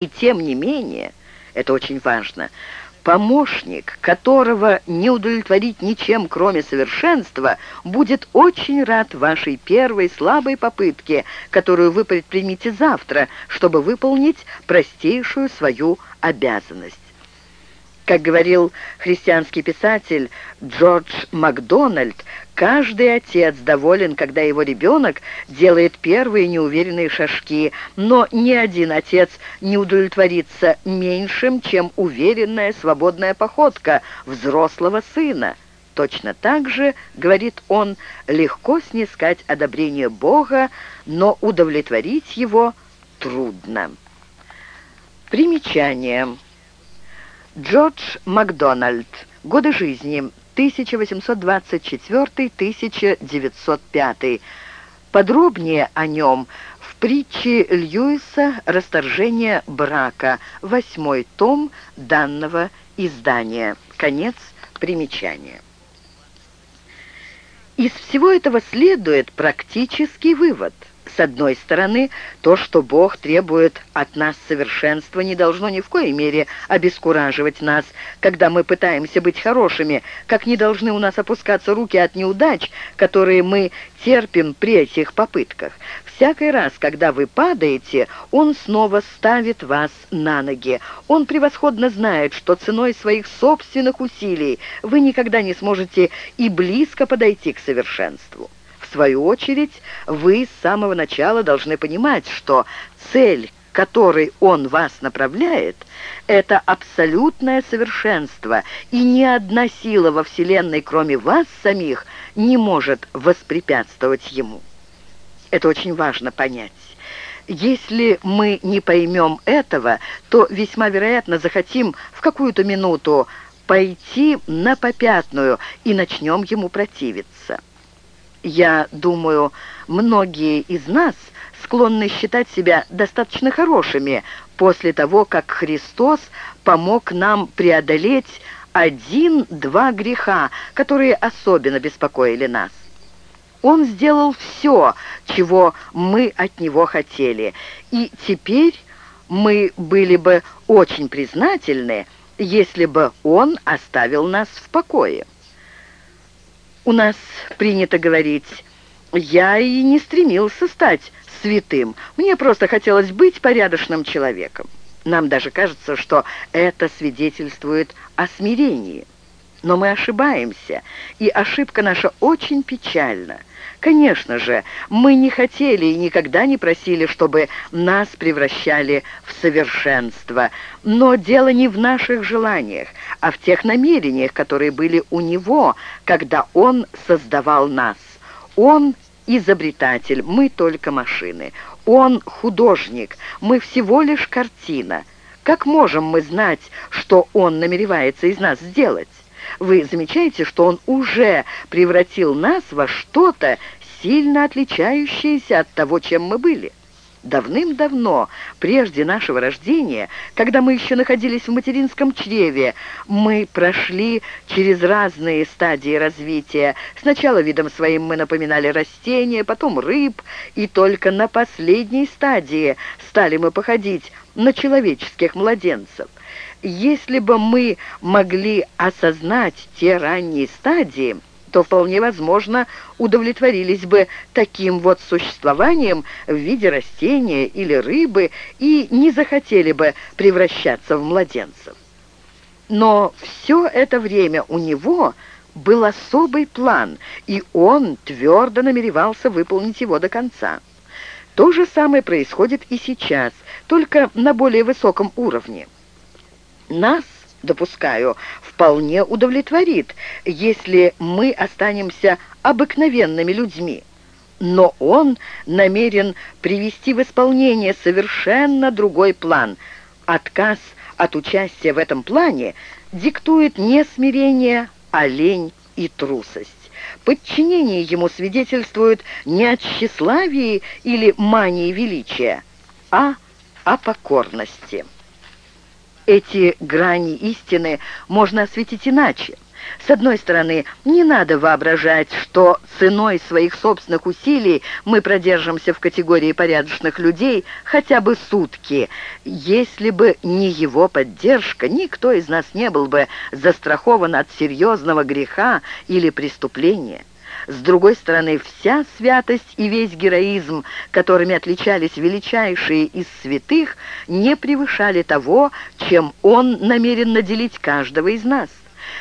И тем не менее, это очень важно, помощник, которого не удовлетворить ничем, кроме совершенства, будет очень рад вашей первой слабой попытке, которую вы предпримете завтра, чтобы выполнить простейшую свою обязанность. Как говорил христианский писатель Джордж Макдональд, каждый отец доволен, когда его ребенок делает первые неуверенные шажки, но ни один отец не удовлетворится меньшим, чем уверенная свободная походка взрослого сына. Точно так же, говорит он, легко снискать одобрение Бога, но удовлетворить его трудно. Примечание. Джордж Макдональд. Годы жизни 1824-1905. Подробнее о нем в притче Льюиса «Расторжение брака», восьмой том данного издания. Конец примечания. Из всего этого следует практический вывод – с одной стороны, то, что Бог требует от нас совершенства, не должно ни в коей мере обескураживать нас, когда мы пытаемся быть хорошими, как не должны у нас опускаться руки от неудач, которые мы терпим при этих попытках. Всякий раз, когда вы падаете, Он снова ставит вас на ноги. Он превосходно знает, что ценой своих собственных усилий вы никогда не сможете и близко подойти к совершенству. В свою очередь, вы с самого начала должны понимать, что цель, которой он вас направляет, это абсолютное совершенство, и ни одна сила во Вселенной, кроме вас самих, не может воспрепятствовать ему. Это очень важно понять. Если мы не поймем этого, то весьма вероятно захотим в какую-то минуту пойти на попятную и начнем ему противиться. Я думаю, многие из нас склонны считать себя достаточно хорошими после того, как Христос помог нам преодолеть один-два греха, которые особенно беспокоили нас. Он сделал все, чего мы от Него хотели, и теперь мы были бы очень признательны, если бы Он оставил нас в покое. У нас принято говорить, я и не стремился стать святым, мне просто хотелось быть порядочным человеком. Нам даже кажется, что это свидетельствует о смирении. Но мы ошибаемся, и ошибка наша очень печальна. Конечно же, мы не хотели и никогда не просили, чтобы нас превращали в совершенство. Но дело не в наших желаниях, а в тех намерениях, которые были у него, когда он создавал нас. Он изобретатель, мы только машины. Он художник, мы всего лишь картина. Как можем мы знать, что он намеревается из нас сделать? Вы замечаете, что он уже превратил нас во что-то, сильно отличающееся от того, чем мы были. Давным-давно, прежде нашего рождения, когда мы еще находились в материнском чреве, мы прошли через разные стадии развития. Сначала видом своим мы напоминали растения, потом рыб, и только на последней стадии стали мы походить на человеческих младенцев. Если бы мы могли осознать те ранние стадии, то вполне возможно удовлетворились бы таким вот существованием в виде растения или рыбы и не захотели бы превращаться в младенцев. Но все это время у него был особый план, и он твердо намеревался выполнить его до конца. То же самое происходит и сейчас, только на более высоком уровне. Нас, допускаю, вполне удовлетворит, если мы останемся обыкновенными людьми. Но он намерен привести в исполнение совершенно другой план. Отказ от участия в этом плане диктует не смирение, а лень и трусость. Подчинение ему свидетельствует не о тщеславии или мании величия, а о покорности. Эти грани истины можно осветить иначе. С одной стороны, не надо воображать, что ценой своих собственных усилий мы продержимся в категории порядочных людей хотя бы сутки. Если бы не его поддержка, никто из нас не был бы застрахован от серьезного греха или преступления. С другой стороны, вся святость и весь героизм, которыми отличались величайшие из святых, не превышали того, чем он намерен наделить каждого из нас.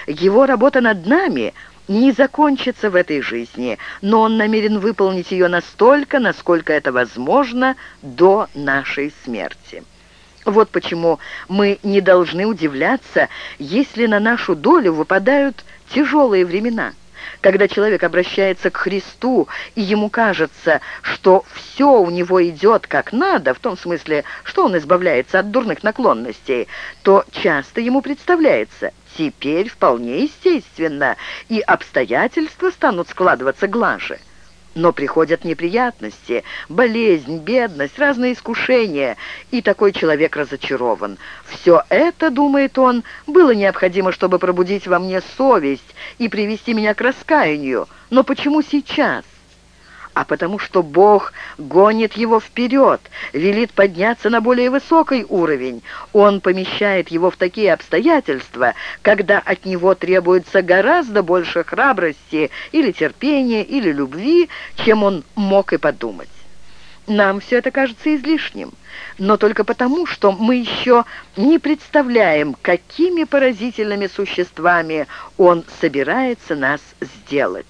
Его работа над нами не закончится в этой жизни, но он намерен выполнить ее настолько, насколько это возможно, до нашей смерти. Вот почему мы не должны удивляться, если на нашу долю выпадают тяжелые времена – когда человек обращается к Христу, и ему кажется, что все у него идет как надо, в том смысле, что он избавляется от дурных наклонностей, то часто ему представляется, теперь вполне естественно, и обстоятельства станут складываться глаже. Но приходят неприятности, болезнь, бедность, разные искушения, и такой человек разочарован. Все это, думает он, было необходимо, чтобы пробудить во мне совесть и привести меня к раскаянию. Но почему сейчас? А потому что Бог гонит его вперед, велит подняться на более высокий уровень. Он помещает его в такие обстоятельства, когда от него требуется гораздо больше храбрости или терпения, или любви, чем он мог и подумать. Нам все это кажется излишним, но только потому, что мы еще не представляем, какими поразительными существами он собирается нас сделать.